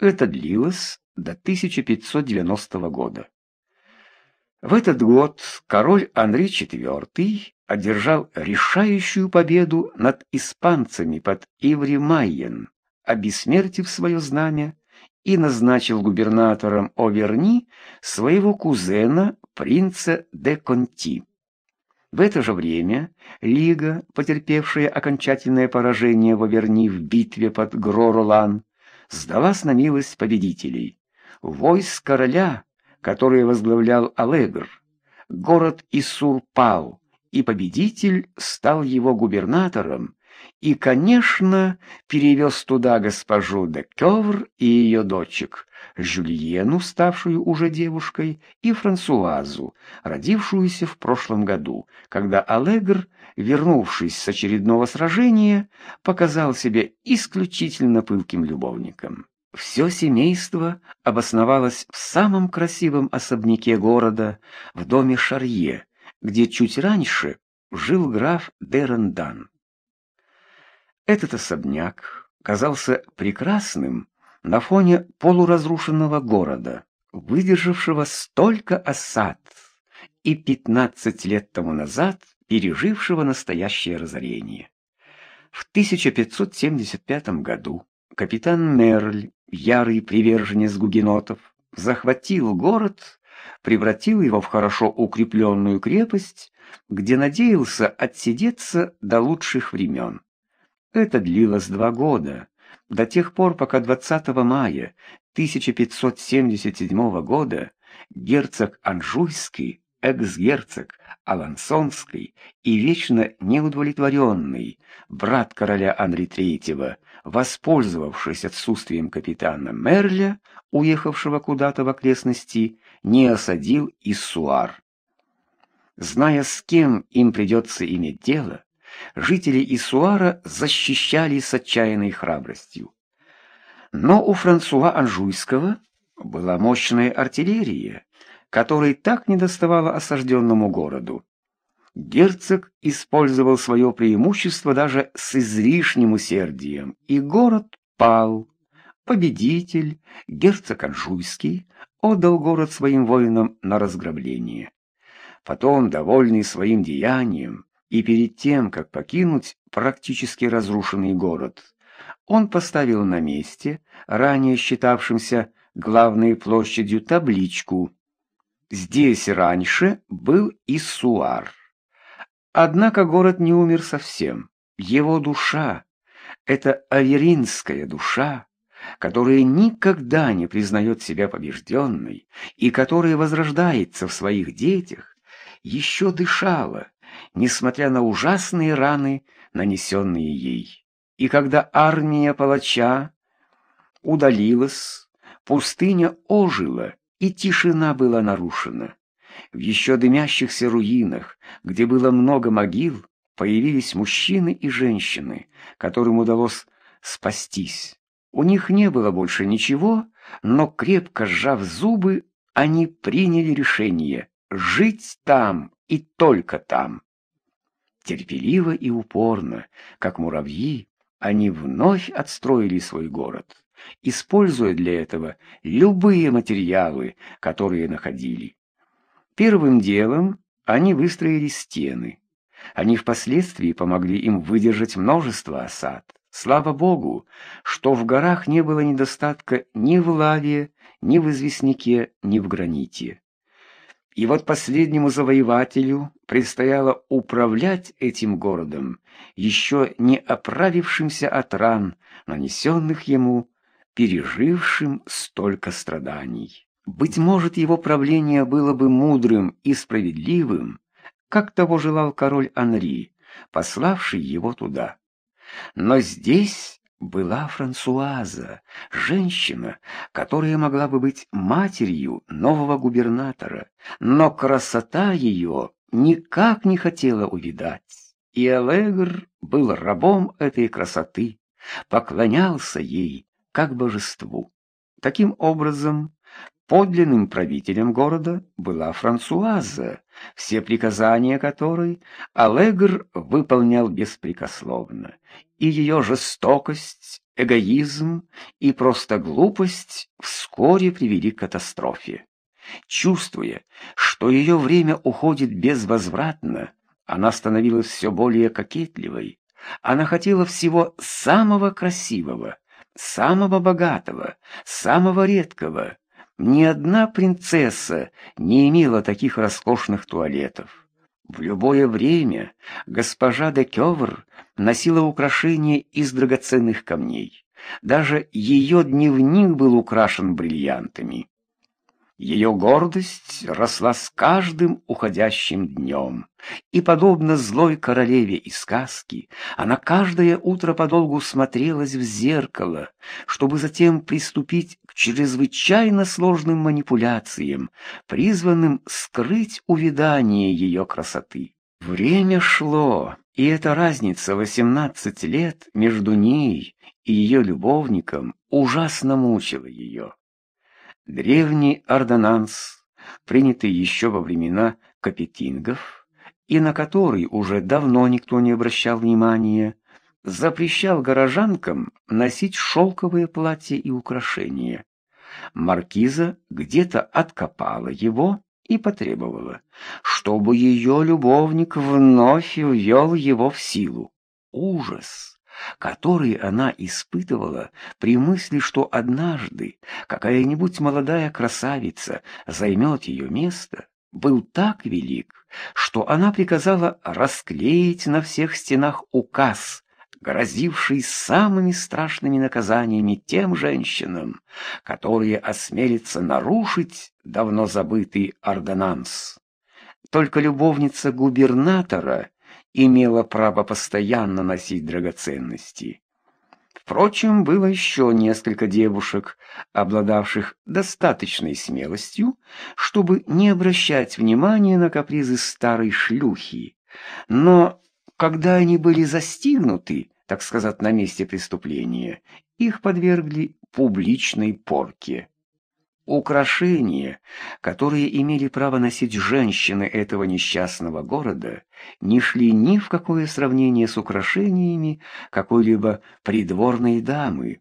Это длилось до 1590 года. В этот год король Анри IV одержал решающую победу над испанцами под Иври-Майен, обессмертив свое знамя и назначил губернатором Оверни своего кузена, принца де Конти. В это же время Лига, потерпевшая окончательное поражение в Оверни в битве под Гроролан, сдалась на милость победителей. Войск короля, который возглавлял Алегр, город Исур пал, и победитель стал его губернатором, и, конечно, перевез туда госпожу де Кёвр и ее дочек, Жюльену, ставшую уже девушкой, и Франсуазу, родившуюся в прошлом году, когда Алегр, вернувшись с очередного сражения, показал себя исключительно пылким любовником. Все семейство обосновалось в самом красивом особняке города, в доме Шарье, где чуть раньше жил граф Дерендан. Этот особняк казался прекрасным на фоне полуразрушенного города, выдержавшего столько осад и пятнадцать лет тому назад пережившего настоящее разорение. В 1575 году капитан Мерль, ярый приверженец гугенотов, захватил город, превратил его в хорошо укрепленную крепость, где надеялся отсидеться до лучших времен. Это длилось два года, до тех пор, пока 20 мая 1577 года герцог Анжуйский, экс-герцог Алансонский и вечно неудовлетворенный брат короля Анри III, воспользовавшись отсутствием капитана Мерля, уехавшего куда-то в окрестности, не осадил Иссуар. Зная, с кем им придется иметь дело, жители Исуара защищали с отчаянной храбростью. Но у Франсуа Анжуйского была мощная артиллерия, которой так недоставало осажденному городу. Герцог использовал свое преимущество даже с излишним усердием, и город пал. Победитель, герцог Анжуйский, отдал город своим воинам на разграбление. Потом, довольный своим деянием, и перед тем, как покинуть практически разрушенный город, он поставил на месте, ранее считавшимся главной площадью, табличку «Здесь раньше был Иссуар». Однако город не умер совсем. Его душа — это аверинская душа, которая никогда не признает себя побежденной и которая возрождается в своих детях, еще дышала, несмотря на ужасные раны, нанесенные ей. И когда армия палача удалилась, пустыня ожила, и тишина была нарушена. В еще дымящихся руинах, где было много могил, появились мужчины и женщины, которым удалось спастись. У них не было больше ничего, но крепко сжав зубы, они приняли решение жить там и только там. Терпеливо и упорно, как муравьи, они вновь отстроили свой город, используя для этого любые материалы, которые находили. Первым делом они выстроили стены. Они впоследствии помогли им выдержать множество осад. Слава Богу, что в горах не было недостатка ни в лаве, ни в известняке, ни в граните. И вот последнему завоевателю предстояло управлять этим городом, еще не оправившимся от ран, нанесенных ему, пережившим столько страданий. Быть может, его правление было бы мудрым и справедливым, как того желал король Анри, пославший его туда. Но здесь была Франсуаза, женщина, которая могла бы быть матерью нового губернатора, но красота ее никак не хотела увидать. И Алегр был рабом этой красоты, поклонялся ей как божеству. Таким образом, подлинным правителем города была Франсуаза, все приказания которой Алегр выполнял беспрекословно, и ее жестокость эгоизм и просто глупость вскоре привели к катастрофе. Чувствуя, что ее время уходит безвозвратно, она становилась все более кокетливой. Она хотела всего самого красивого, самого богатого, самого редкого. Ни одна принцесса не имела таких роскошных туалетов. В любое время госпожа де Кёвр носила украшения из драгоценных камней. Даже ее дневник был украшен бриллиантами. Ее гордость росла с каждым уходящим днем, и, подобно злой королеве из сказки, она каждое утро подолгу смотрелась в зеркало, чтобы затем приступить к чрезвычайно сложным манипуляциям, призванным скрыть увядание ее красоты. Время шло, и эта разница восемнадцать лет между ней и ее любовником ужасно мучила ее. Древний ордонанс, принятый еще во времена капетингов, и на который уже давно никто не обращал внимания, запрещал горожанкам носить шелковые платья и украшения. Маркиза где-то откопала его и потребовала, чтобы ее любовник вновь ввел его в силу. Ужас! Который она испытывала при мысли, что однажды какая-нибудь молодая красавица займет ее место, был так велик, что она приказала расклеить на всех стенах указ, грозивший самыми страшными наказаниями тем женщинам, которые осмелятся нарушить давно забытый ордонанс. Только любовница губернатора имела право постоянно носить драгоценности. Впрочем, было еще несколько девушек, обладавших достаточной смелостью, чтобы не обращать внимания на капризы старой шлюхи. Но когда они были застигнуты, так сказать, на месте преступления, их подвергли публичной порке. Украшения, которые имели право носить женщины этого несчастного города, не шли ни в какое сравнение с украшениями какой-либо придворной дамы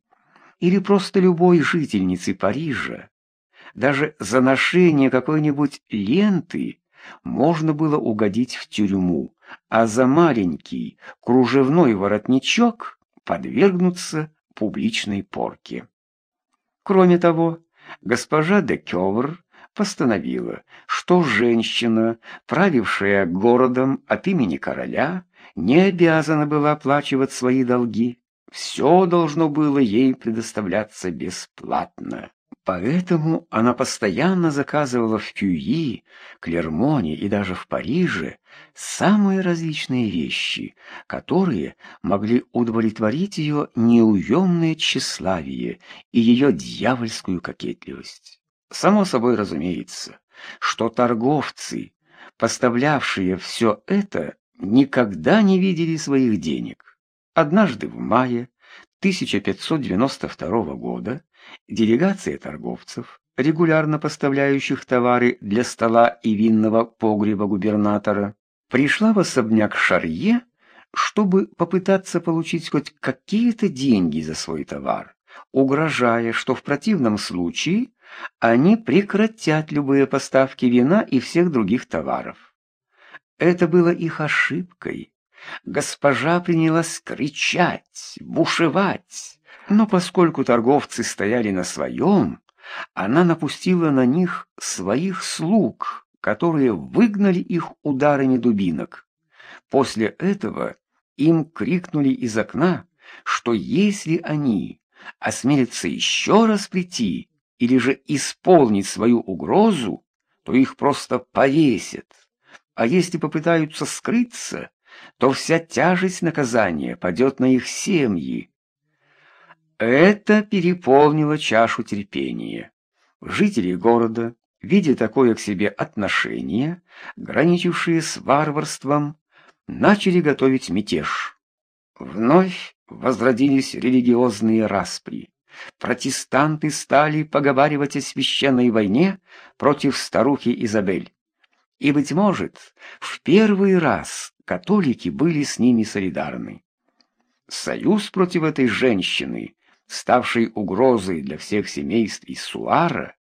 или просто любой жительницы Парижа. Даже за ношение какой-нибудь ленты можно было угодить в тюрьму, а за маленький кружевной воротничок подвергнуться публичной порке. Кроме того, госпожа де Кёвр постановила, что женщина, правившая городом от имени короля, не обязана была оплачивать свои долги. Все должно было ей предоставляться бесплатно. Поэтому она постоянно заказывала в Кюи, Клермоне и даже в Париже самые различные вещи, которые могли удовлетворить ее неуемное тщеславие и ее дьявольскую кокетливость. Само собой разумеется, что торговцы, поставлявшие все это, никогда не видели своих денег. Однажды в мае 1592 года делегация торговцев, регулярно поставляющих товары для стола и винного погреба губернатора, пришла в особняк Шарье, чтобы попытаться получить хоть какие-то деньги за свой товар, угрожая, что в противном случае они прекратят любые поставки вина и всех других товаров. Это было их ошибкой. Госпожа принялась кричать, бушевать, но поскольку торговцы стояли на своем, она напустила на них своих слуг, которые выгнали их ударами дубинок. После этого им крикнули из окна, что если они осмелятся еще раз прийти или же исполнить свою угрозу, то их просто повесят. А если попытаются скрыться, то вся тяжесть наказания падет на их семьи. Это переполнило чашу терпения. Жители города, видя такое к себе отношение, граничившие с варварством, начали готовить мятеж. Вновь возродились религиозные распри. Протестанты стали поговаривать о священной войне против старухи Изабель. И, быть может, в первый раз католики были с ними солидарны. Союз против этой женщины ставший угрозой для всех семейств из Суара,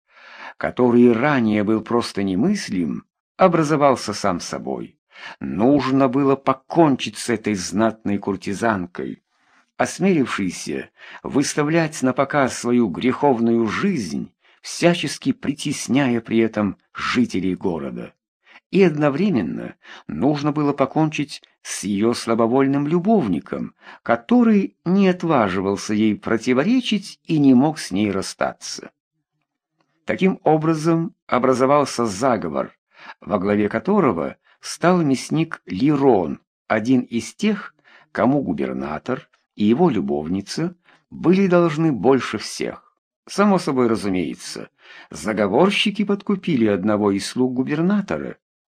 который ранее был просто немыслим, образовался сам собой. Нужно было покончить с этой знатной куртизанкой, осмелившейся выставлять на показ свою греховную жизнь, всячески притесняя при этом жителей города. И одновременно нужно было покончить с ее слабовольным любовником, который не отваживался ей противоречить и не мог с ней расстаться. Таким образом образовался заговор, во главе которого стал мясник Лирон, один из тех, кому губернатор и его любовница были должны больше всех. Само собой разумеется, заговорщики подкупили одного из слуг губернатора,